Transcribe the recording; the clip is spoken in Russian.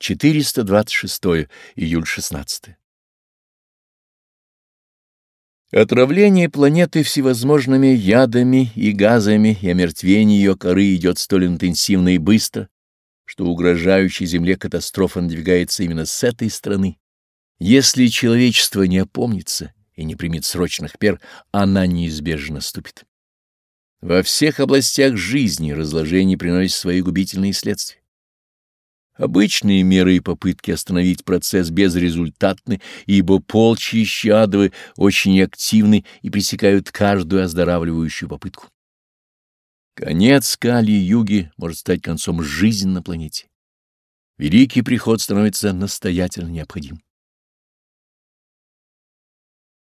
426 июль 16. Отравление планеты всевозможными ядами и газами и омертвение ее коры идет столь интенсивно и быстро, что угрожающая Земле катастрофа надвигается именно с этой стороны. Если человечество не опомнится и не примет срочных пер, она неизбежно наступит. Во всех областях жизни разложение приносит свои губительные следствия. Обычные меры и попытки остановить процесс безрезультатны, ибо полчища адовы очень активны и пресекают каждую оздоравливающую попытку. Конец Кали-юги может стать концом жизни на планете. Великий приход становится настоятельно необходим.